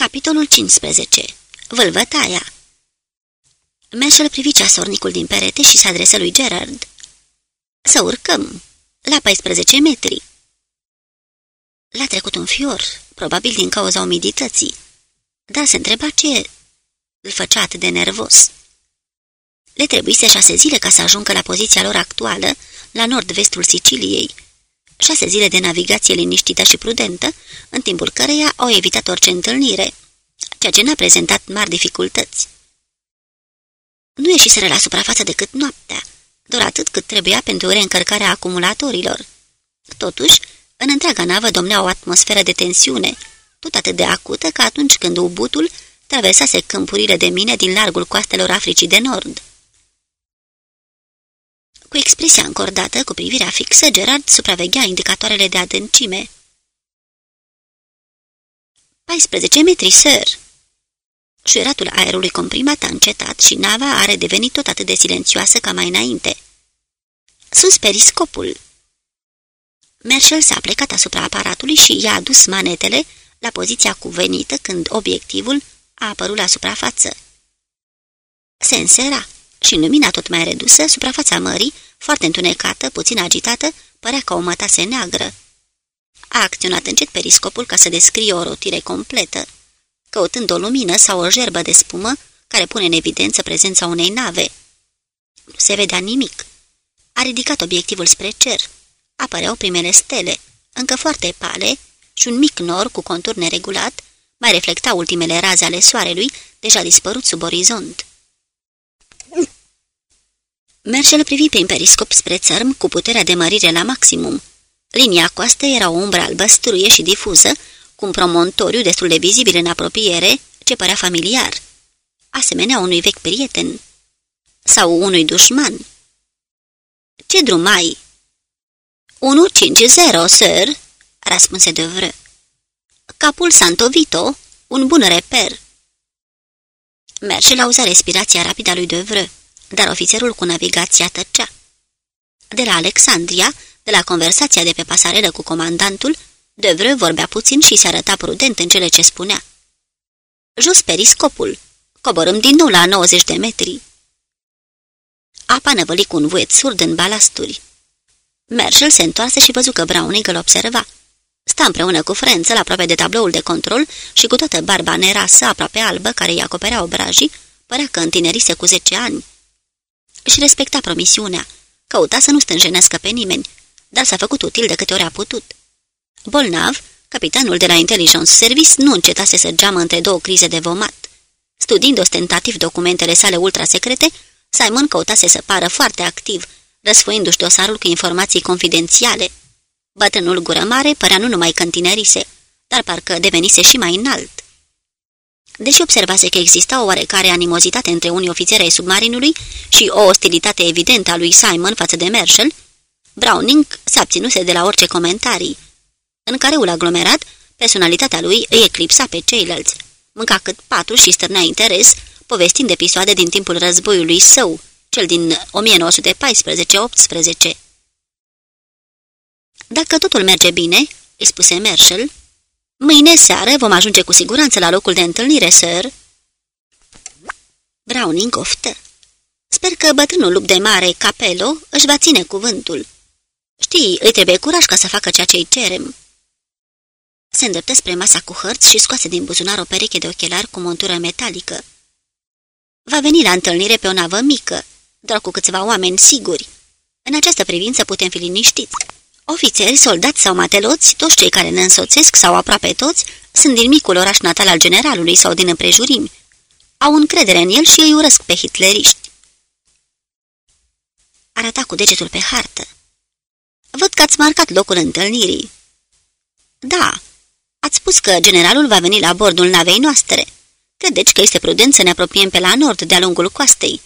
Capitolul 15. Vâlvătaia Meșel privi ceasornicul din perete și se adresă lui Gerard. Să urcăm, la 14 metri. L-a trecut un fior, probabil din cauza umidității, dar se întreba ce îl făcea atât de nervos. Le trebuise șase zile ca să ajungă la poziția lor actuală, la nord-vestul Siciliei. Șase zile de navigație liniștită și prudentă, în timpul căreia au evitat orice întâlnire, ceea ce n-a prezentat mari dificultăți. Nu ieșiseră la suprafață decât noaptea, doar atât cât trebuia pentru reîncărcarea acumulatorilor. Totuși, în întreaga navă domnea o atmosferă de tensiune, tot atât de acută ca atunci când ubutul traversase câmpurile de mine din largul coastelor Africii de Nord. Cu expresia încordată, cu privirea fixă, Gerard supraveghea indicatoarele de adâncime. 14 metri, sir!" Șuieratul aerului comprimat a încetat și nava are devenit tot atât de silențioasă ca mai înainte. Sus periscopul! Marshall s-a plecat asupra aparatului și i-a adus manetele la poziția cuvenită când obiectivul a apărut la suprafață. Se însera și în lumina tot mai redusă, suprafața mării, foarte întunecată, puțin agitată, părea ca o mătase neagră. A acționat încet periscopul ca să descrie o rotire completă căutând o lumină sau o gerbă de spumă care pune în evidență prezența unei nave. Nu se vedea nimic. A ridicat obiectivul spre cer. Apăreau primele stele, încă foarte pale, și un mic nor cu contur neregulat mai reflecta ultimele raze ale soarelui, deja dispărut sub orizont. Merșel privi prin periscop spre țărm cu puterea de mărire la maximum. Linia coastă era o umbră albăstruie și difuză, cu un promontoriu destul de vizibil în apropiere, ce părea familiar, asemenea unui vechi prieten sau unui dușman. Ce drum ai?" 150, sir," răspunse de vră. Capul Santo Vito, un bun reper." Merge la auza respirația rapidă a lui de vră, dar ofițerul cu navigația tăcea. De la Alexandria, de la conversația de pe pasarelă cu comandantul, Devreux vorbea puțin și se arăta prudent în cele ce spunea. Jos periscopul. Coborâm din nou la 90 de metri. Apa năvăli cu un vuiet surd în balasturi. Marshall se întoarse și văzu că Browning îl observa. Sta împreună cu Frenzel aproape de tabloul de control și cu toată barba nerasă aproape albă care îi acoperea obrajii, părea că întinerise cu zece ani. Își respecta promisiunea. Căuta să nu stânjenească pe nimeni, dar s-a făcut util de câte ori a putut. Bolnav, capitanul de la Intelligence Service nu încetase să geamă între două crize de vomat. Studiind ostentativ documentele sale ultrasecrete, Simon căutase să pară foarte activ, răsfoindu-și dosarul cu informații confidențiale. Bătrânul gură mare părea nu numai că întinerise, dar parcă devenise și mai înalt. Deși observase că exista o oarecare animozitate între unii ofițeri ai submarinului și o ostilitate evidentă a lui Simon față de Marshall, Browning s-a abținuse de la orice comentarii, în careul aglomerat, personalitatea lui îi eclipsa pe ceilalți. Mânca cât patru și stârnea interes, povestind episoade din timpul războiului său, cel din 1914-18. Dacă totul merge bine, îi spuse Marshall, mâine seară vom ajunge cu siguranță la locul de întâlnire, sir. Browning oftă. Sper că bătrânul lup de mare, Capello, își va ține cuvântul. Știi, îi trebuie curaj ca să facă ceea ce îi cerem. Se îndreptă spre masa cu hărți și scoase din buzunar o pereche de ochelari cu montură metalică. Va veni la întâlnire pe o navă mică, doar cu câțiva oameni siguri. În această privință putem fi liniștiți. Ofițeri, soldați sau mateloți, toți cei care ne însoțesc sau aproape toți, sunt din micul oraș natal al generalului sau din împrejurimi. Au încredere în el și îi urăsc pe hitleriști. Arata cu degetul pe hartă. Văd că ați marcat locul întâlnirii. Da, Ați spus că generalul va veni la bordul navei noastre. Credeți că este prudent să ne apropiem pe la nord, de-a lungul coastei.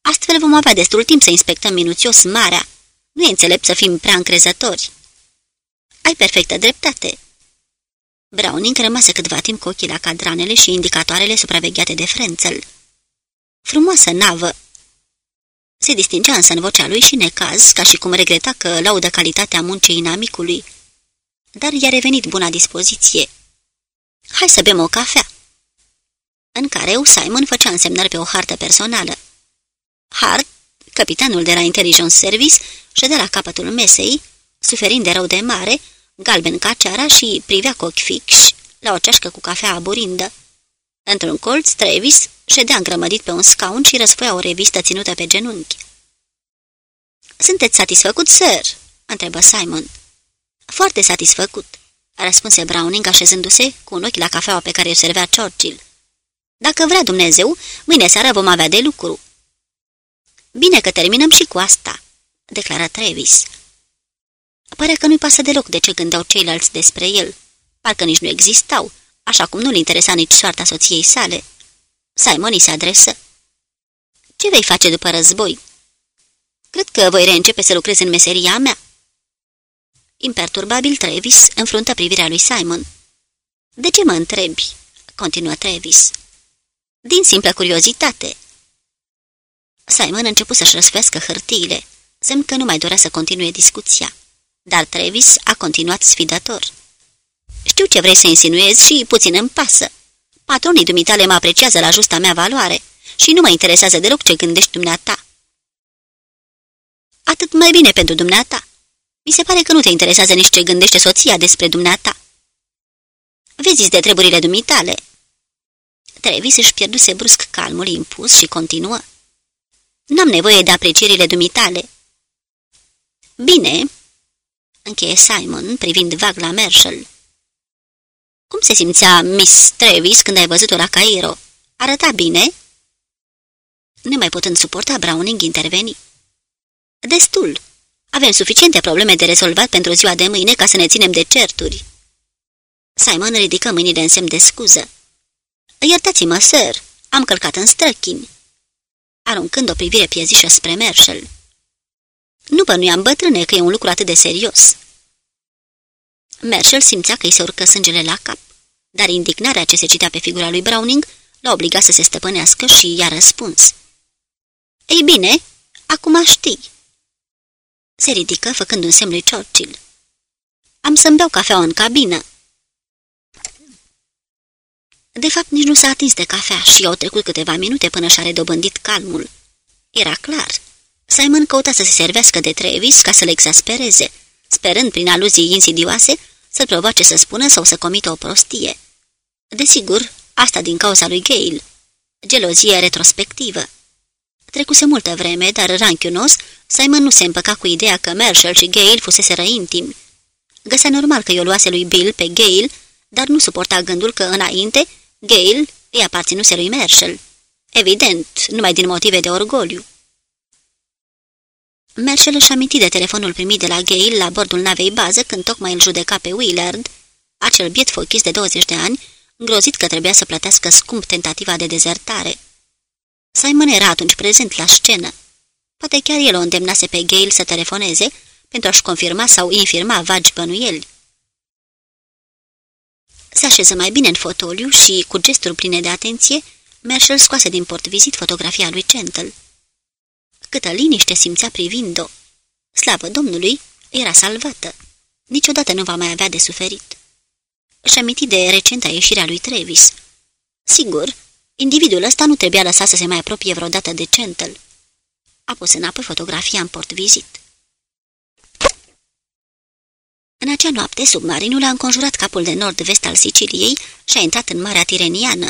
Astfel vom avea destul timp să inspectăm minuțios marea. Nu e înțelept să fim prea încrezători. Ai perfectă dreptate. Browning rămase câtva timp cu ochii la cadranele și indicatoarele supravegheate de Frenzel. Frumoasă navă! Se distingea însă în vocea lui și necaz, ca și cum regreta că laudă calitatea muncii inamicului dar i-a revenit buna dispoziție. Hai să bem o cafea. în care Simon făcea însemnări pe o hartă personală. Hart, capitanul de la Intelligence Service, ședea la capătul mesei, suferind de rău de mare, galben ca ceara și privea cu ochi fixi la o ceașcă cu cafea aburindă. Într-un colț, Travis ședea îngrămădit pe un scaun și răsfoia o revistă ținută pe genunchi. Sunteți satisfăcut, sir?" întrebă Simon. Foarte satisfăcut," răspunse Browning așezându-se cu un ochi la cafeaua pe care o servea Churchill. Dacă vrea Dumnezeu, mâine seara vom avea de lucru." Bine că terminăm și cu asta," declară Travis. Pare că nu-i pasă deloc de ce gândeau ceilalți despre el. Parcă nici nu existau, așa cum nu-l interesa nici soarta soției sale. Simon îi se adresă. Ce vei face după război?" Cred că voi reîncepe să lucrez în meseria mea." Imperturbabil Travis înfruntă privirea lui Simon. De ce mă întrebi?" continuă Travis. Din simplă curiozitate." Simon început să-și răsfească hârtiile, semn că nu mai dorea să continue discuția. Dar Travis a continuat sfidător. Știu ce vrei să insinuezi și puțin îmi pasă. Patronii dumitale mă apreciază la justa mea valoare și nu mă interesează deloc ce gândești dumneata. Atât mai bine pentru dumneata. Mi se pare că nu te interesează nici ce gândește soția despre dumneata. Vezi de treburile dumitale. Travis își pierduse brusc calmul impus și continuă. N-am nevoie de aprecierile dumitale. Bine, încheie Simon, privind vag la Marshall. Cum se simțea Miss Travis când ai văzut-o la Cairo? Arăta bine?" Nemai putând suporta, Browning interveni. Destul. Avem suficiente probleme de rezolvat pentru ziua de mâine ca să ne ținem de certuri." Simon ridică mâinile în semn de scuză. Iertați-mă, sir, am călcat în străchini." Aruncând o privire piezișă spre Marshall. Nu bănuiam bătrâne că e un lucru atât de serios." Marshall simțea că îi se urcă sângele la cap, dar indignarea ce se citea pe figura lui Browning l-a obligat să se stăpânească și i-a răspuns. Ei bine, acum știi." Se ridică făcând un semn lui Churchill. Am să-mi beau cafea în cabină." De fapt, nici nu s-a atins de cafea și au trecut câteva minute până și-a redobândit calmul. Era clar. Simon căuta să se servească de Travis ca să le exaspereze, sperând prin aluzii insidioase să-l provoace să spună sau să comită o prostie. Desigur, asta din cauza lui Gale. Gelozie retrospectivă. Trecuse multă vreme, dar ranchiunos, Simon nu se împăca cu ideea că Marshall și Gale fuseseră intimi. Găsea normal că i-o luase lui Bill pe Gale, dar nu suporta gândul că înainte Gale îi aparținuse lui Marshall. Evident, numai din motive de orgoliu. Marshall își aminti de telefonul primit de la Gale la bordul navei bază când tocmai îl judeca pe Willard, acel biet fochis de 20 de ani, îngrozit că trebuia să plătească scump tentativa de dezertare. Simon era atunci prezent la scenă. Poate chiar el o îndemnase pe Gale să telefoneze pentru a-și confirma sau infirma vagi bănuieli. Se așeză mai bine în fotoliu și, cu gesturi pline de atenție, Marshall scoase din portvizit fotografia lui Centel. Câtă liniște simțea privind-o. Slavă Domnului, era salvată. Niciodată nu va mai avea de suferit. Își aminti de recenta ieșirea lui Travis. Sigur, individul ăsta nu trebuia lăsat să se mai apropie vreodată de Centel. A pus înapoi fotografia în portvizit. În acea noapte, submarinul a înconjurat capul de nord-vest al Siciliei și a intrat în Marea Tireniană.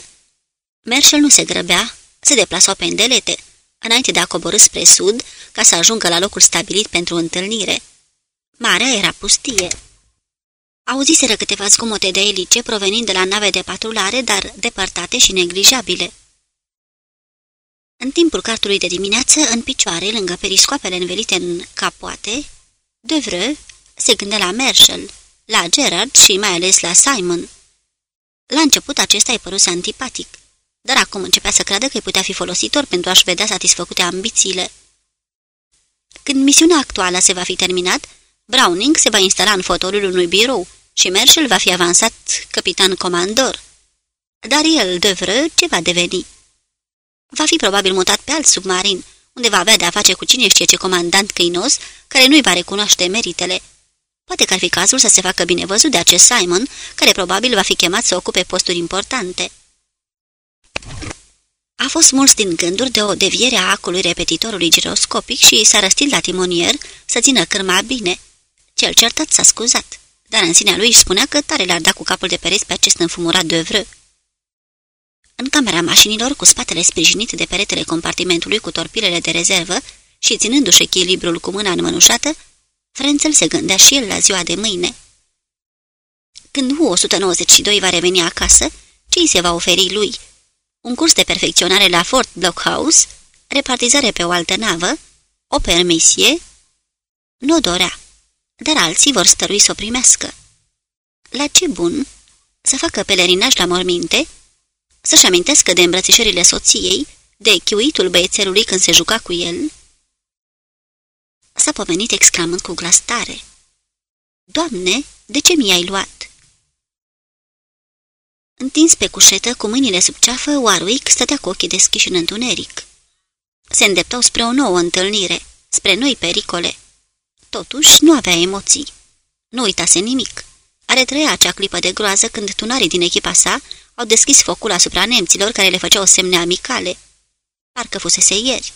Merșel nu se grăbea, se deplasau pe îndelete, înainte de a coborâ spre sud, ca să ajungă la locul stabilit pentru întâlnire. Marea era pustie. Auziseră câteva zgomote de elice provenind de la nave de patrulare, dar depărtate și neglijabile. În timpul cartului de dimineață, în picioare, lângă periscoapele învelite în capoate, Devreux se gândea la Marshall, la Gerard și mai ales la Simon. La început acesta îi păruse antipatic, dar acum începea să creadă că îi putea fi folositor pentru a-și vedea satisfăcute ambițiile. Când misiunea actuală se va fi terminat, Browning se va instala în fotoliul unui birou și Marshall va fi avansat capitan comandor. Dar el, Devreux, ce va deveni? Va fi probabil mutat pe alt submarin, unde va avea de-a face cu cine știe ce comandant căinos, care nu-i va recunoaște meritele. Poate că ar fi cazul să se facă bine văzut de acest Simon, care probabil va fi chemat să ocupe posturi importante. A fost smuls din gânduri de o deviere a acului repetitorului giroscopic și s-a răstit la timonier să țină cârma bine. Cel certat s-a scuzat, dar în sinea lui își spunea că tare l-ar da cu capul de pereți pe acest înfumurat de vră. În camera mașinilor, cu spatele sprijinit de peretele compartimentului cu torpilele de rezervă și ținându-și echilibrul cu mâna înmănușată, Frenzel se gândea și el la ziua de mâine. Când U-192 va reveni acasă, ce îi se va oferi lui? Un curs de perfecționare la Fort Blockhouse, repartizare pe o altă navă, o permisie? Nu dorea, dar alții vor stărui să o primească. La ce bun? Să facă pelerinaj la morminte? Să-și amintească de îmbrățișările soției, de chiuitul băiețelului când se juca cu el? S-a pomenit exclamând cu glas tare. Doamne, de ce mi-ai luat? Întins pe cușetă, cu mâinile sub ceafă, Warwick stătea cu ochii deschiși în întuneric. Se îndeptau spre o nouă întâlnire, spre noi pericole. Totuși, nu avea emoții. Nu uitase nimic. Are trăia acea clipă de groază când tunarii din echipa sa au deschis focul asupra nemților care le făceau semne amicale. Parcă fusese ieri.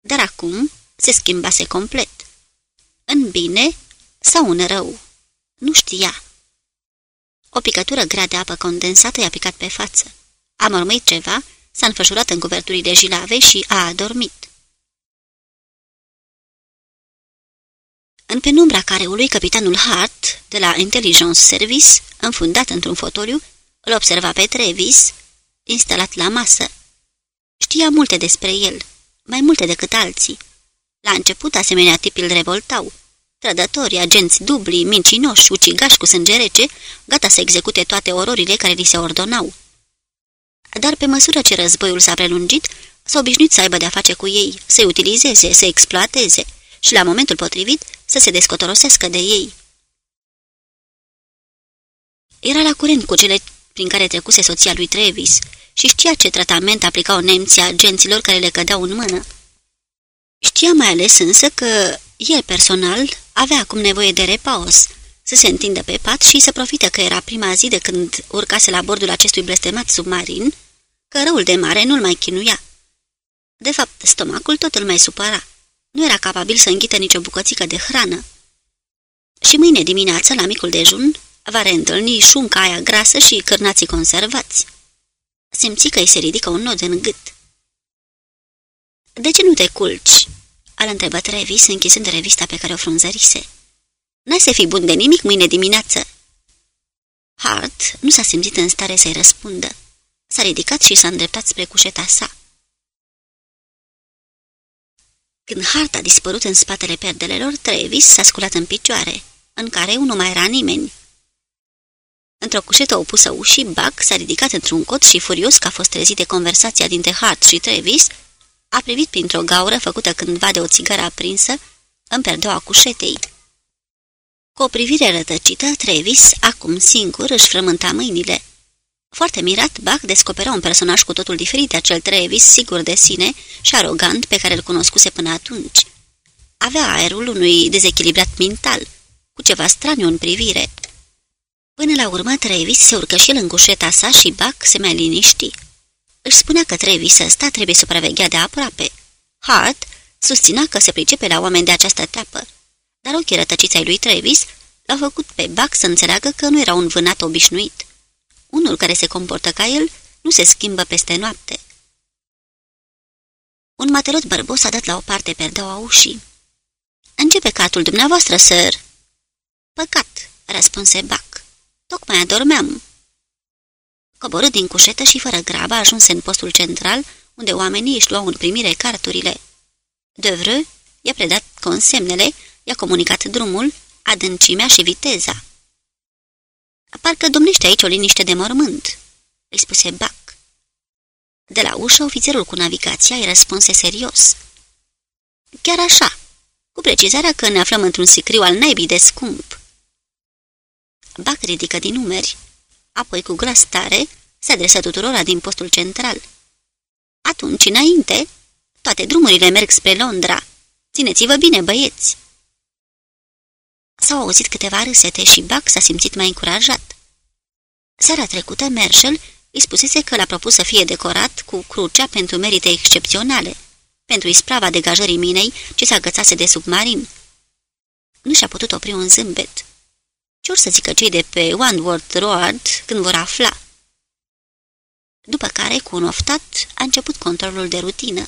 Dar acum se schimbase complet. În bine sau în rău? Nu știa. O picătură grea de apă condensată i-a picat pe față. A mormăit ceva, s-a înfășurat în cuverturile jilave și a adormit. În penumbra careului, capitanul Hart, de la Intelligence Service, înfundat într-un fotoliu, îl observa pe Travis, instalat la masă. Știa multe despre el, mai multe decât alții. La început, asemenea tipi îl revoltau. Trădători, agenți dubli, mincinoși, ucigași cu sânge rece, gata să execute toate ororile care li se ordonau. Dar pe măsură ce războiul s-a prelungit, s-a obișnuit să aibă de-a face cu ei, să-i utilizeze, să exploateze și, la momentul potrivit, să se descotorosească de ei. Era la curent cu cele prin care trecuse soția lui Travis și știa ce tratament aplicau nemții agenților care le cădeau în mână. Știa mai ales însă că el personal avea acum nevoie de repaus, să se întindă pe pat și să profite că era prima zi de când urcase la bordul acestui blestemat submarin, că răul de mare nu-l mai chinuia. De fapt, stomacul tot îl mai supăra. Nu era capabil să înghită nicio bucățică de hrană. Și mâine dimineață, la micul dejun, va reîntâlni șunca aia grasă și cârnații conservați. Simți că îi se ridică un nod în gât. De ce nu te culci?" Al întrebat Revis, închisând revista pe care o frunzărise. N-ai să fii bun de nimic mâine dimineață." Hart nu s-a simțit în stare să-i răspundă. S-a ridicat și s-a îndreptat spre cușeta sa. Când Hart a dispărut în spatele perdelelor, Travis s-a sculat în picioare, în care nu mai era nimeni. Într-o cușetă opusă ușii, Buck s-a ridicat într-un cot și, furios că a fost trezit de conversația dintre Hart și Travis, a privit printr-o gaură făcută cândva de o țigară aprinsă în perdeaua cușetei. Cu o privire rătăcită, Travis, acum singur, își frământa mâinile. Foarte mirat, Buck descoperă un personaj cu totul diferit de acel Travis, sigur de sine și arogant pe care îl cunoscuse până atunci. Avea aerul unui dezechilibrat mental, cu ceva straniu în privire. Până la urmă, Travis se urcă și el în cușeta sa și Buck se mai liniști. Își spunea că Travis ăsta trebuie supravegheat de aproape. Hart susținea că se pricepe la oameni de această teapă, dar ochii rătăciți ai lui Travis l-au făcut pe Buck să înțeleagă că nu era un vânat obișnuit. Unul care se comportă ca el nu se schimbă peste noapte. Un matelot bărbos a dat la o parte perdeaua ușii. Începe catul dumneavoastră, sir." Păcat," răspunse Buck. Tocmai adormeam." Coborât din cușetă și fără grabă ajunse în postul central, unde oamenii își luau în primire carturile. Devreux i-a predat consemnele, i-a comunicat drumul, adâncimea și viteza. Parcă domnește aici o liniște de mormânt," îi spuse Bac. De la ușă, ofițerul cu navigația îi răspunse serios. Chiar așa, cu precizarea că ne aflăm într-un sicriu al naibii de scump. Bac ridică din numeri apoi cu glas tare se adresă tuturora din postul central. Atunci, înainte, toate drumurile merg spre Londra. Țineți-vă bine, băieți! S-au auzit câteva râsete și Buck s-a simțit mai încurajat. Seara trecută, Marshall îi spusese că l-a propus să fie decorat cu crucea pentru merite excepționale, pentru isprava degajării minei ce se agățase de submarin. Nu și-a putut opri un zâmbet. Ce or să zică cei de pe Wanworth Road când vor afla? După care, cu un oftat, a început controlul de rutină.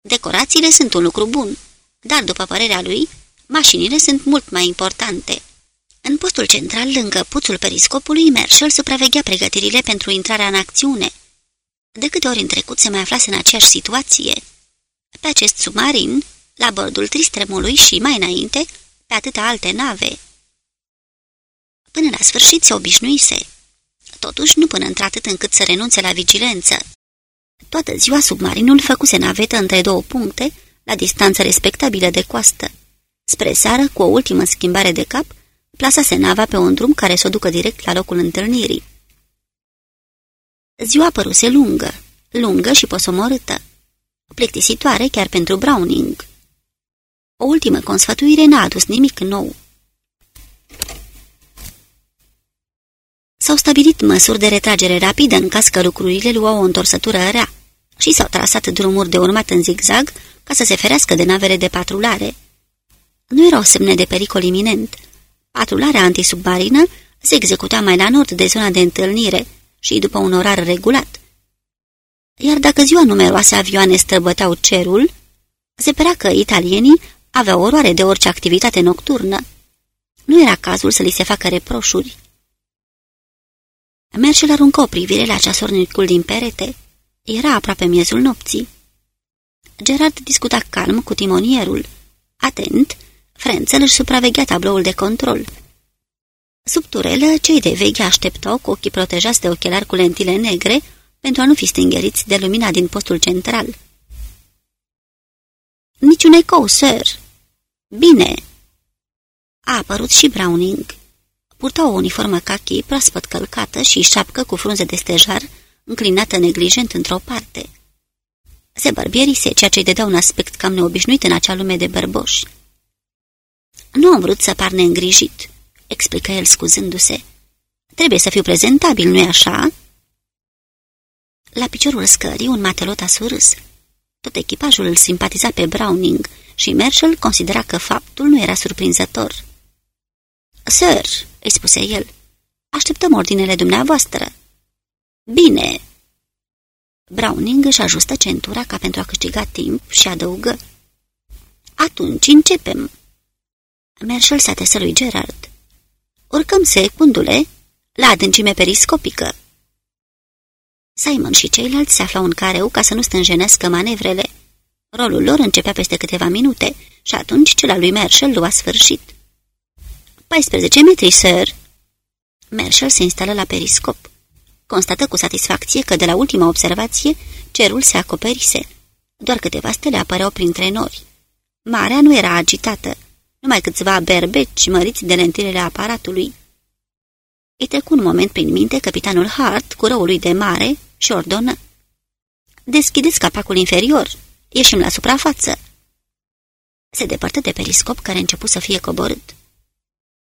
Decorațiile sunt un lucru bun, dar, după părerea lui, mașinile sunt mult mai importante. În postul central, lângă puțul periscopului, Marshall supraveghea pregătirile pentru intrarea în acțiune. De câte ori în trecut se mai aflase în aceeași situație. Pe acest submarin, la bordul Tristremului și mai înainte, pe atâtea alte nave. Până la sfârșit se obișnuise. Totuși, nu până într-atât încât să renunțe la vigilență. Toată ziua submarinul făcuse navetă între două puncte, la distanță respectabilă de coastă. Spre seară, cu o ultimă schimbare de cap, plasase nava pe un drum care să o ducă direct la locul întâlnirii. Ziua păruse lungă, lungă și posomorâtă, plictisitoare chiar pentru Browning. O ultimă consfătuire n-a adus nimic nou. S-au stabilit măsuri de retragere rapidă în caz că lucrurile luau o întorsătură rea și s-au trasat drumuri de urmat în zigzag ca să se ferească de navele de patrulare. Nu erau semne de pericol iminent. Patrularea antisubmarină se executa mai la nord de zona de întâlnire și după un orar regulat. Iar dacă ziua numeroase avioane străbăteau cerul, se părea că italienii aveau oroare de orice activitate nocturnă. Nu era cazul să li se facă reproșuri. Merșel aruncă o privire la ceasornicul din perete. Era aproape miezul nopții. Gerard discuta calm cu timonierul. Atent, Frențel își supraveghea tabloul de control. Sub turelă, cei de veche așteptau cu ochii protejați de ochelari cu lentile negre pentru a nu fi stingeriți de lumina din postul central. Niciun ecou, sir. Bine. A apărut și Browning. Purta o uniformă cachi proaspăt călcată și șapcă cu frunze de stejar, înclinată neglijent într-o parte. Se barbierise, ceea ce-i dădea un aspect cam neobișnuit în acea lume de bărboși. Nu am vrut să par neîngrijit," explică el scuzându-se. Trebuie să fiu prezentabil, nu-i așa?" La piciorul scării, un matelot a surâs. Tot echipajul îl simpatiza pe Browning și Marshall considera că faptul nu era surprinzător. Sir," îi spuse el, așteptăm ordinele dumneavoastră." Bine." Browning își ajustă centura ca pentru a câștiga timp și adăugă. Atunci începem." Marshall s-a lui Gerard. Urcăm secundule la adâncime periscopică. Simon și ceilalți se aflau în careu ca să nu stânjenească manevrele. Rolul lor începea peste câteva minute și atunci cel al lui Marshall lua sfârșit. 14 metri, sir!" Marshall se instală la periscop. Constată cu satisfacție că de la ultima observație cerul se acoperise. Doar câteva stele apăreau printre nori. Marea nu era agitată, numai câțiva berbeci măriți de lentilele aparatului. Îi trecu un moment prin minte capitanul Hart cu răul lui de mare și ordonă. Deschideți capacul inferior, ieșim la suprafață. Se depărtă de periscop care a început să fie coborât.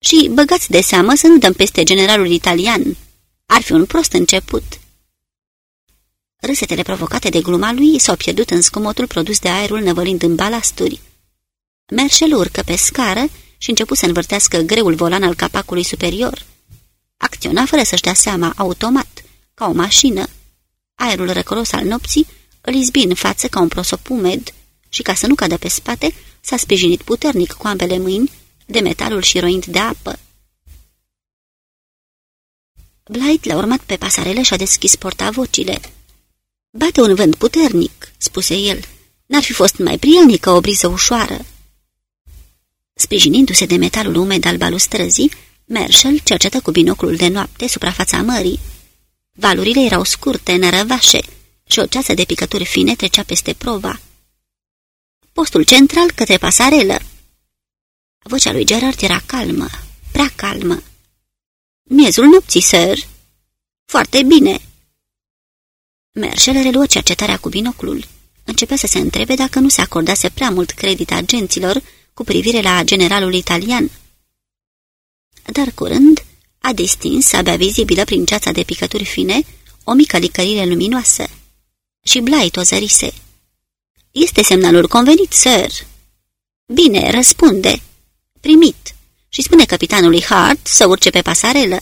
Și băgați de seamă să nu dăm peste generalul italian. Ar fi un prost început. Râsetele provocate de gluma lui s-au pierdut în scumotul produs de aerul năvălind în balasturi. Merșel urcă pe scară și început să învârtească greul volan al capacului superior. Acționa fără să-și dea seama, automat, ca o mașină. Aerul răcoros al nopții îl izbi în față ca un prosop umed și, ca să nu cadă pe spate, s-a sprijinit puternic cu ambele mâini de metalul și roind de apă. Blight l-a urmat pe pasarele și a deschis portavocile. Bate un vânt puternic," spuse el. N-ar fi fost mai prielnică o briză ușoară." Sprijinindu-se de metalul umed al balustrăzii, Marshall cercetă cu binoclul de noapte suprafața mării. Valurile erau scurte, nărăvașe și o ceasă de picături fine trecea peste prova. Postul central către pasarelă. Vocea lui Gerard era calmă, prea calmă. Miezul nopții, sir. Foarte bine. Marshall reluă cercetarea cu binoclul. Începea să se întrebe dacă nu se acordase prea mult credit agenților cu privire la generalul italian. Dar curând a distins, abia vizibilă prin ceața de picături fine, o mică licărire luminoasă. Și Blight o zărise. Este semnalul convenit, sir." Bine, răspunde." Primit." Și spune capitanului Hart să urce pe pasarelă."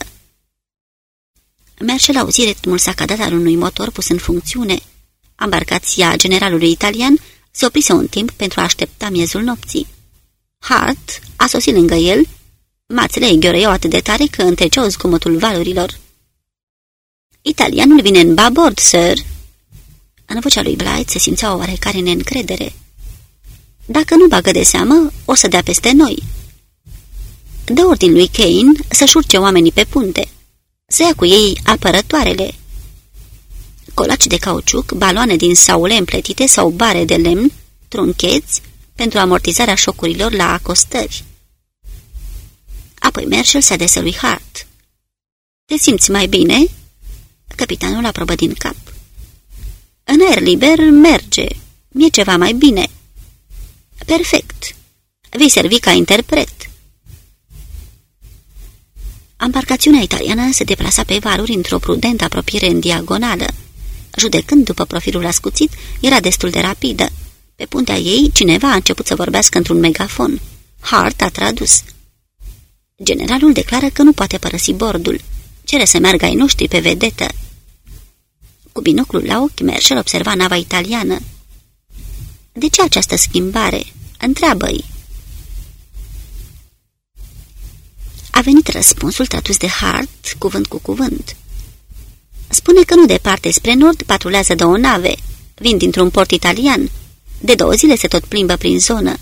Merșel auzi ritmul sacadat al unui motor pus în funcțiune. Ambarcația generalului italian se oprise un timp pentru a aștepta miezul nopții. Hart a sosit lângă el, mațele îi gheorăiau atât de tare că întreceau zgomotul valurilor. Italianul vine în babord, sir." În vocea lui Blight se simțea o oarecare neîncredere. Dacă nu bagă de seamă, o să dea peste noi." Dă ordin lui Kane să-și urce oamenii pe punte, să ia cu ei apărătoarele. Colaci de cauciuc, baloane din saule împletite sau bare de lemn, truncheți, pentru amortizarea șocurilor la acostări. Apoi Marshall se adesă lui Hart. Te simți mai bine?" Capitanul aprobă din cap. În aer liber merge. Mi-e ceva mai bine." Perfect. Vei servi ca interpret." Ambarcațiunea italiană se deplasa pe valuri într-o prudentă apropiere în diagonală. Judecând după profilul ascuțit, era destul de rapidă. Pe puntea ei, cineva a început să vorbească într-un megafon. Hart a tradus. Generalul declară că nu poate părăsi bordul. Cere să meargă ai noștri pe vedetă. Cu binoclul la ochi, Merșel observa nava italiană. De ce această schimbare?" Întreabă-i." A venit răspunsul tradus de Hart, cuvânt cu cuvânt. Spune că nu departe spre nord patrulează două nave. Vin dintr-un port italian. De două zile se tot plimbă prin zonă.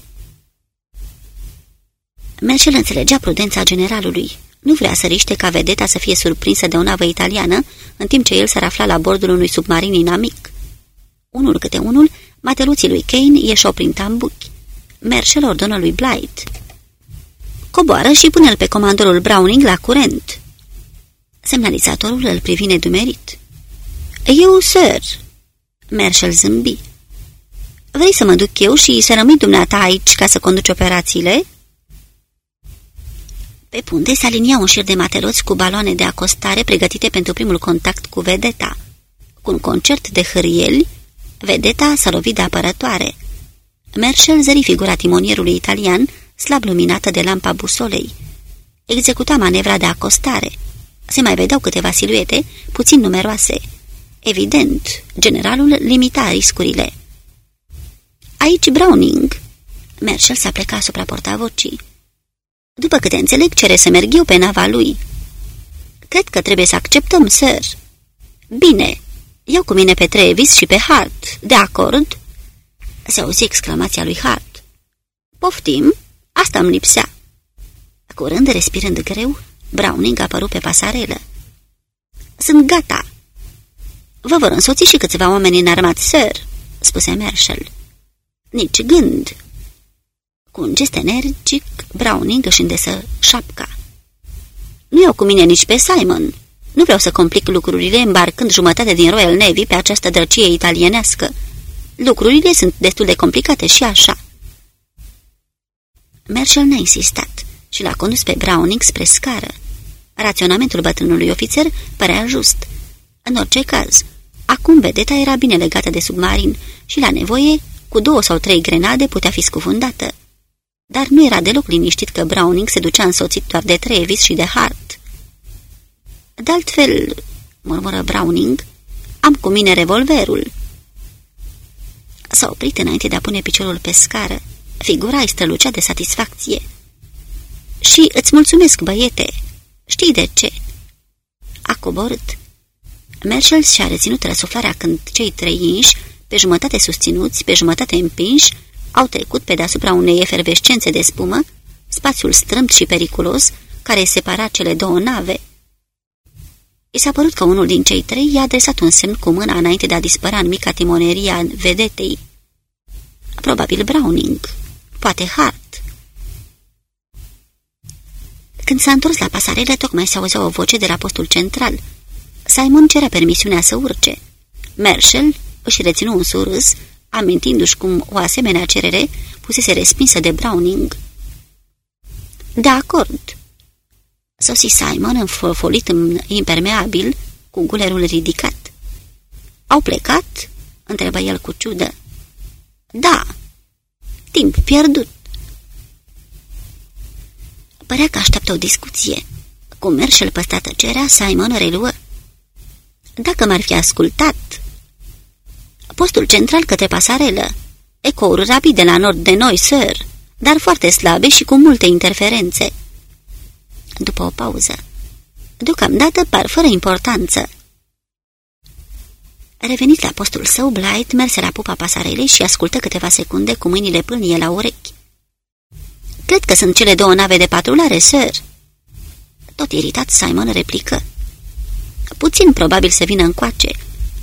Merșel înțelegea prudența generalului. Nu vrea să riște ca vedeta să fie surprinsă de o navă italiană, în timp ce el s-ar afla la bordul unui submarin inamic. Unul câte unul, mateluții lui Kane ieșau prin tambuchi. Merșel ordonă lui Blight. Coboară și pune-l pe comandorul Browning la curent. Semnalizatorul îl privi nedumerit. Eu, sir." Merșel zâmbi. Vrei să mă duc eu și să rămâi dumneata aici ca să conduci operațiile?" Pe punte se alinia un șir de mateloți cu baloane de acostare pregătite pentru primul contact cu vedeta. Cu un concert de hârieli, vedeta s-a lovit de apărătoare. Merșel zări figura timonierului italian, slab luminată de lampa busolei. Executa manevra de acostare. Se mai vedeau câteva siluete, puțin numeroase. Evident, generalul limita riscurile. Aici Browning. Merșel s-a plecat asupra portavocii. După câte înțeleg, cere să merg eu pe nava lui. Cred că trebuie să acceptăm, sir. Bine, iau cu mine pe Travis și pe Hart. De acord? Se auzi exclamația lui Hart. Poftim? Asta îmi lipsea. Curând, respirând greu, Browning a apărut pe pasarelă. Sunt gata. Vă vor însoți și câțiva oameni înarmați, sir, spuse Marshall. Nici gând, cu un gest energic, Browning își îndesă șapca. Nu iau cu mine nici pe Simon. Nu vreau să complic lucrurile îmbarcând jumătate din Royal Navy pe această drăcie italienească. Lucrurile sunt destul de complicate și așa. Marshall n-a insistat și l-a condus pe Browning spre scară. Raționamentul bătrânului ofițer părea just. În orice caz, acum vedeta era bine legată de submarin și, la nevoie, cu două sau trei grenade putea fi scufundată dar nu era deloc liniștit că Browning se ducea însoțit doar de Travis și de Hart. De altfel, murmură Browning, am cu mine revolverul. S-a oprit înainte de a pune piciorul pe scară. Figura îi strălucea de satisfacție. Și îți mulțumesc, băiete. Știi de ce? A coborât. Marshall și-a reținut răsuflarea când cei trei inși, pe jumătate susținuți, pe jumătate împinși, au trecut pe deasupra unei efervescențe de spumă, spațiul strâmt și periculos, care separa cele două nave. I s-a părut că unul din cei trei i-a adresat un semn cu mâna înainte de a dispărea în mica timoneria a vedetei. Probabil Browning, poate Hart. Când s-a întors la pasarele, tocmai se auzea o voce de la postul central. Simon cerea permisiunea să urce. Marshall își reținu un surâs amintindu-și cum o asemenea cerere pusese respinsă de Browning. De acord. Sosi Simon înfofolit în impermeabil, cu gulerul ridicat. Au plecat?" întrebă el cu ciudă. Da. Timp pierdut. Părea că așteaptă o discuție. Cu Merșel păstă tăcerea, Simon reluă. Dacă m-ar fi ascultat... Postul central către pasarelă. Ecouri rapide la nord de noi, sir, dar foarte slabe și cu multe interferențe. După o pauză. Deocamdată par fără importanță. Revenit la postul său, Blight merse la pupa pasarelei și ascultă câteva secunde cu mâinile pâlnie la urechi. Cred că sunt cele două nave de patrulare, sir." Tot iritat, Simon replică. Puțin probabil să vină încoace.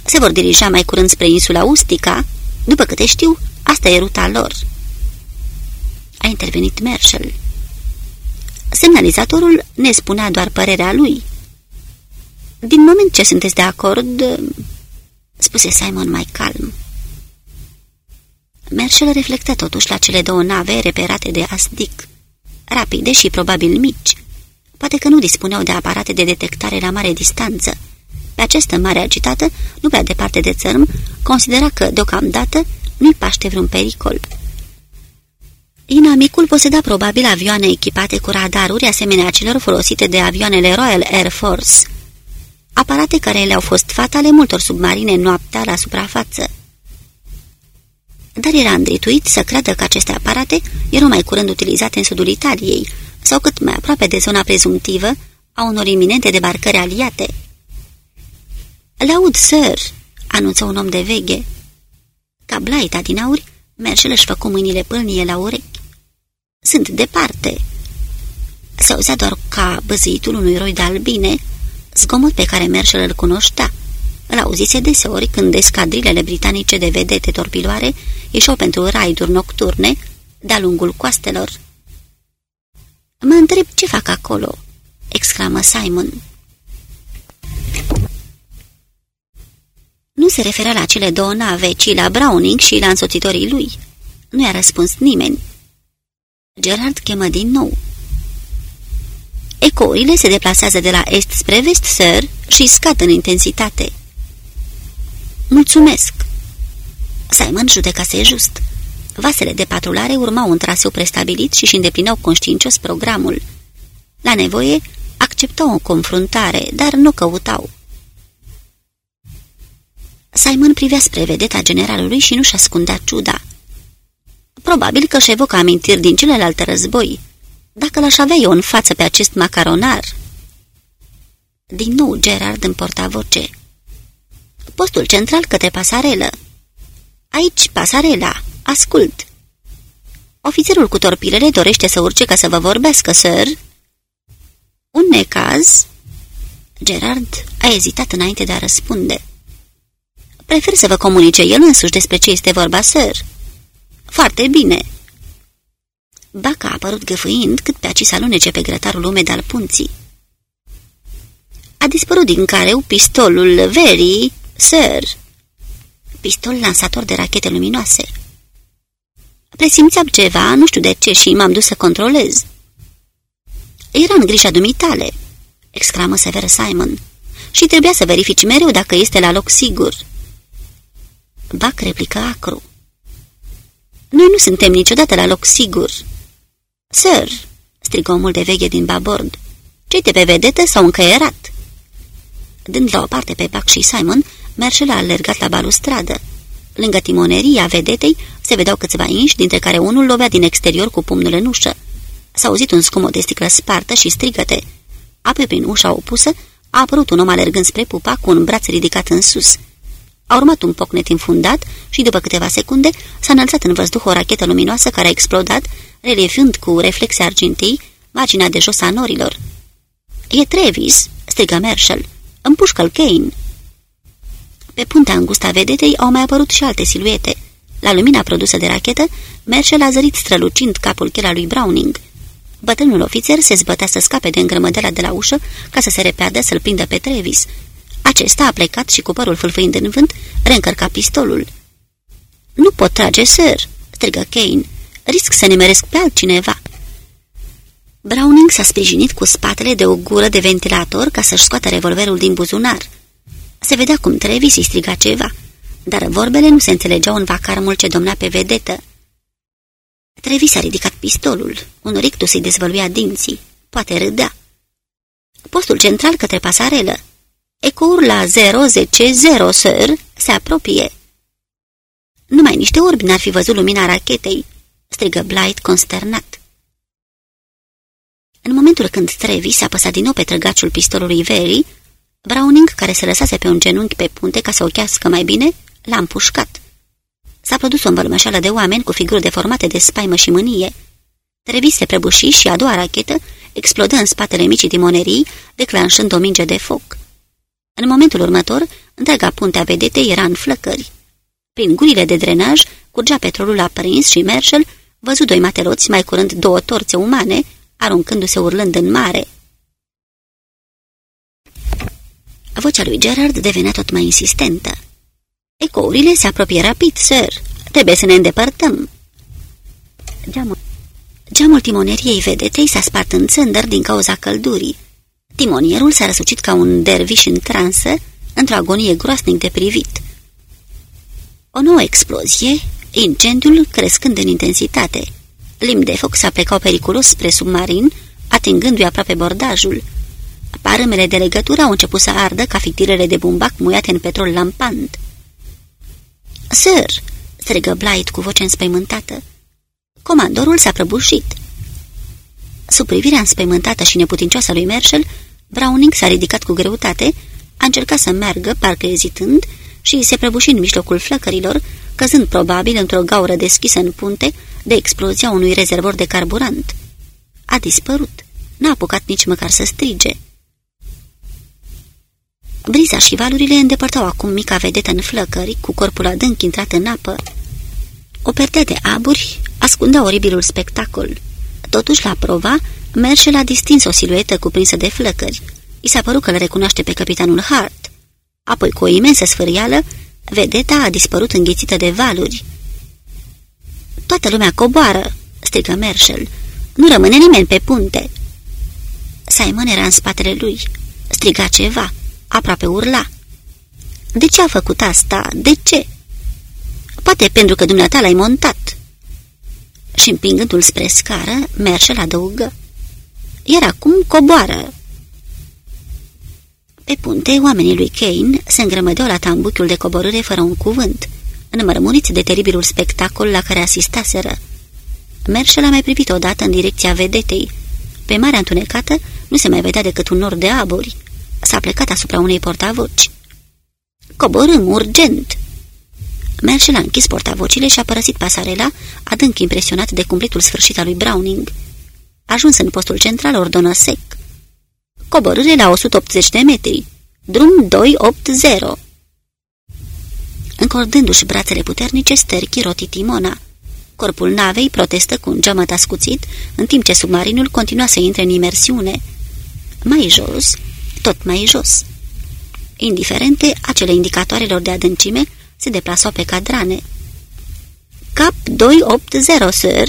Se vor dirija mai curând spre insula Ustica. După câte știu, asta e ruta lor." A intervenit Marshall. Semnalizatorul ne spunea doar părerea lui. Din moment ce sunteți de acord, spuse Simon mai calm. Merșel reflectă totuși la cele două nave reperate de Asdic, rapide și probabil mici. Poate că nu dispuneau de aparate de detectare la mare distanță. Pe această mare agitată, nu prea departe de țărm, considera că, deocamdată, nu-i paște vreun pericol. Inamicul poseda probabil avioane echipate cu radaruri asemenea celor folosite de avioanele Royal Air Force, aparate care le-au fost fatale multor submarine noaptea la suprafață. Dar era îndrituit să creadă că aceste aparate erau mai curând utilizate în sudul Italiei sau cât mai aproape de zona prezumtivă a unor iminente debarcări aliate. Laud, sir!" anunță un om de veghe. Ca blaita din auri, Merșel își făcu mâinile pâlnie la urechi. Sunt departe." S-auzea doar ca băzâitul unui roi de albine, zgomot pe care Merșel îl cunoștea. Îl auzise deseori când escadrilele britanice de vedete torpiloare ieșeau pentru raiduri nocturne de-a lungul coastelor. Mă întreb ce fac acolo?" exclamă Simon. Nu se referea la cele două nave, ci la Browning și la însoțitorii lui. Nu i-a răspuns nimeni. Gerard chemă din nou. Ecourile se deplasează de la est spre vest, sir, și scad în intensitate. Mulțumesc! Simon judecase just. Vasele de patrulare urmau un traseu prestabilit și își îndeplineau conștiincios programul. La nevoie, acceptau o confruntare, dar nu căutau. Simon privea spre vedeta generalului și nu-și ascundea ciuda. Probabil că își evocă amintiri din celelalte război. Dacă l-aș avea eu în față pe acest macaronar... Din nou Gerard în portavoce. Postul central către pasarelă. Aici, pasarela. Ascult. Ofițerul cu torpilele dorește să urce ca să vă vorbească, sir. Un necaz? Gerard a ezitat înainte de a răspunde. Prefer să vă comunice el însuși despre ce este vorba, sir. Foarte bine. Baca a apărut găfâind cât pe aci să alunece pe grătarul umed al punții. A dispărut din careu pistolul Very, sir. Pistol lansator de rachete luminoase. Presimțeam ceva, nu știu de ce, și m-am dus să controlez. Era în grija dumitale, exclamă sever Simon, și trebuia să verifici mereu dacă este la loc sigur. Bac replică acru. Noi nu suntem niciodată la loc sigur. Sir, strigă omul de veche din babord, cei de pe vedetă s-au încăierat. Dând la o parte pe Bac și Simon, Merșel a alergat la balustradă. Lângă timoneria vedetei se vedeau câțiva inși, dintre care unul lovea din exterior cu pumnul în ușă. S-a auzit un scumot de sticlă spartă și strigăte. Apoi, prin ușa opusă, a apărut un om alergând spre pupa cu un braț ridicat în sus. A urmat un pocnet infundat și, după câteva secunde, s-a înălțat în văzduh o rachetă luminoasă care a explodat, reliefând cu reflexe argintii marginea de jos a norilor. E Trevis!" strigă Marshall. Împușcă-l, Kane!" Pe puntea îngustă a vedetei au mai apărut și alte siluete. La lumina produsă de rachetă, Marshall a zărit strălucind capul chela lui Browning. Bătrânul ofițer se zbătea să scape de îngrămădeala de la ușă ca să se repeadă să-l prindă pe Trevis. Acesta a plecat și cu părul fâlfâind în vânt, reîncărca pistolul. Nu pot trage, sir!" strigă Kane. Risc să nimeresc pe altcineva." Browning s-a sprijinit cu spatele de o gură de ventilator ca să-și scoată revolverul din buzunar. Se vedea cum Trevis îi striga ceva, dar vorbele nu se înțelegeau în vacarmul ce domnea pe vedetă. Trevis a ridicat pistolul, un rictus îi dezvăluia dinții, poate râdea. Postul central către pasarelă. Ecour la 010 sir, se apropie. Numai niște orbi n-ar fi văzut lumina rachetei, strigă Blight consternat. În momentul când Trevis a păsat din nou pe trăgaciul pistolului Veri, Browning, care se lăsase pe un genunchi pe punte ca să o chească mai bine, l-a împușcat. S-a produs o învălmășală de oameni cu figuri deformate de spaimă și mânie. Trevis se prăbuși și a doua rachetă explodă în spatele micii timonerii, declanșând o minge de foc. În momentul următor, întreaga punte a vedetei era în flăcări. Prin gurile de drenaj curgea petrolul aprins și Marshall văzut doi mateloți, mai curând două torțe umane, aruncându-se urlând în mare. Vocea lui Gerard devenea tot mai insistentă. Ecourile se apropie rapid, sir. Trebuie să ne îndepărtăm. Geamul, Geamul timoneriei vedetei s-a spart în țândăr din cauza căldurii. Timonierul s-a răsucit ca un derviș în transă, într-o agonie groasnic de privit. O nouă explozie, incendiul crescând în intensitate. Lim de foc s-a plecat periculos spre submarin, atingându-i aproape bordajul. Parâmele de legătură au început să ardă ca fictirele de bumbac muiate în petrol lampant. Sir!" strigă Blight cu voce înspăimântată. Comandorul s-a prăbușit. Sub privirea înspăimântată și neputincioasă lui Marshall, Browning s-a ridicat cu greutate, a încercat să meargă, parcă ezitând, și se prăbuși în mijlocul flăcărilor, căzând probabil într-o gaură deschisă în punte de explozia unui rezervor de carburant. A dispărut. N-a apucat nici măcar să strige. Briza și valurile îndepărtau acum mica vedetă în flăcări, cu corpul adânc intrat în apă. O perdea de aburi ascundea oribilul spectacol. Totuși, la prova, Merșel a distins o siluetă cuprinsă de flăcări. I s-a părut că îl recunoaște pe capitanul Hart. Apoi, cu o imensă sfârială, vedeta a dispărut înghițită de valuri. Toată lumea coboară!" strigă Merșel. Nu rămâne nimeni pe punte!" Simon era în spatele lui. Striga ceva aproape urla. De ce a făcut asta? De ce?" Poate pentru că dumneata l-ai montat." Și împingându-l spre scară, Merșel adăugă. Iar acum coboară." Pe punte, oamenii lui Kane se îngrămădeau la tambuchiul de coborâre fără un cuvânt, înmărmuriți de teribilul spectacol la care asistaseră. Merșel a mai privit odată în direcția vedetei. Pe marea întunecată nu se mai vedea decât un nor de aburi s-a plecat asupra unei portavoci. Coborâm, urgent!" Merșel a închis portavocile și a părăsit pasarela, adânc impresionat de cumplitul sfârșit al lui Browning. Ajuns în postul central, ordonă sec. Coborâre la 180 de metri. Drum 280. Încordându-și brațele puternice, Sterchi roti timona. Corpul navei protestă cu un geamăt ascuțit, în timp ce submarinul continua să intre în imersiune. Mai jos, tot mai jos. Indiferente, acele indicatoarelor de adâncime se deplasau pe cadrane. Cap 280, sir.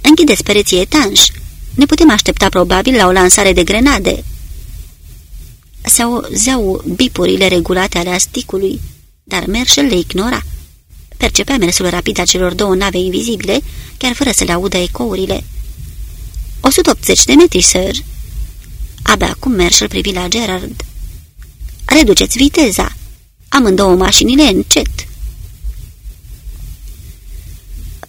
Închideți pereții etanși. Ne putem aștepta probabil la o lansare de grenade. Se auzeau bipurile regulate ale asticului, dar Marshall le ignora. Percepea mersul rapid a celor două nave invizibile, chiar fără să le audă ecourile. 180 de metri, sir. Abia acum Marshall privi la Gerard. Reduceți viteza. Amândouă mașinile încet.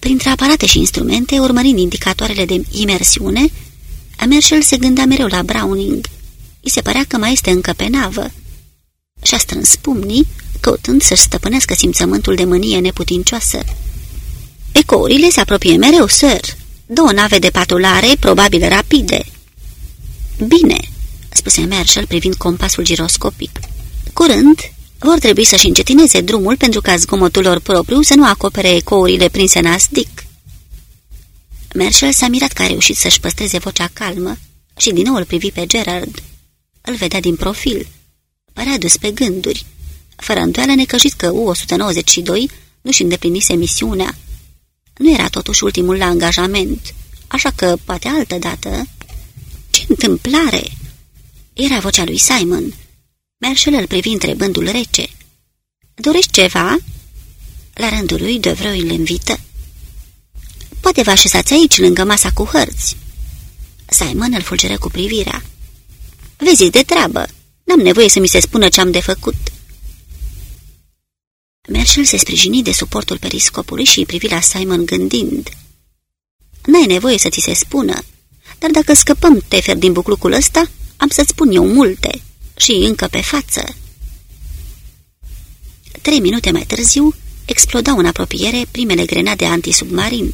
Printre aparate și instrumente, urmărind indicatoarele de imersiune, Marshall se gândea mereu la Browning. I se părea că mai este încă pe navă. Și-a strâns pumnii, căutând să-și stăpânească simțământul de mânie neputincioasă. Ecourile se apropie mereu, sir. Două nave de patrulare, probabil rapide. Bine, spuse Marshall privind compasul giroscopic. Curând, vor trebui să-și încetineze drumul pentru ca zgomotul lor propriu să nu acopere ecourile prinse în astic. Marshall s-a mirat că a reușit să-și păstreze vocea calmă și din nou îl privi pe Gerard. Îl vedea din profil. Părea dus pe gânduri. Fără întoială necăjit că U-192 nu-și îndeplinise misiunea. Nu era totuși ultimul la angajament, așa că, poate altă dată... Ce întâmplare! Era vocea lui Simon. Merșel îl privi întrebându-l rece. Dorești ceva?" La rândul lui, Devreu îl invită. Poate vă așezați aici, lângă masa cu hărți." Simon îl fulgeră cu privirea. Vezi de treabă. N-am nevoie să mi se spună ce am de făcut." Merșel se sprijini de suportul periscopului și îi privi la Simon gândind. N-ai nevoie să ți se spună, dar dacă scăpăm tefer din buclucul ăsta, am să-ți spun eu multe și încă pe față." Trei minute mai târziu, explodau în apropiere primele grenade antisubmarin.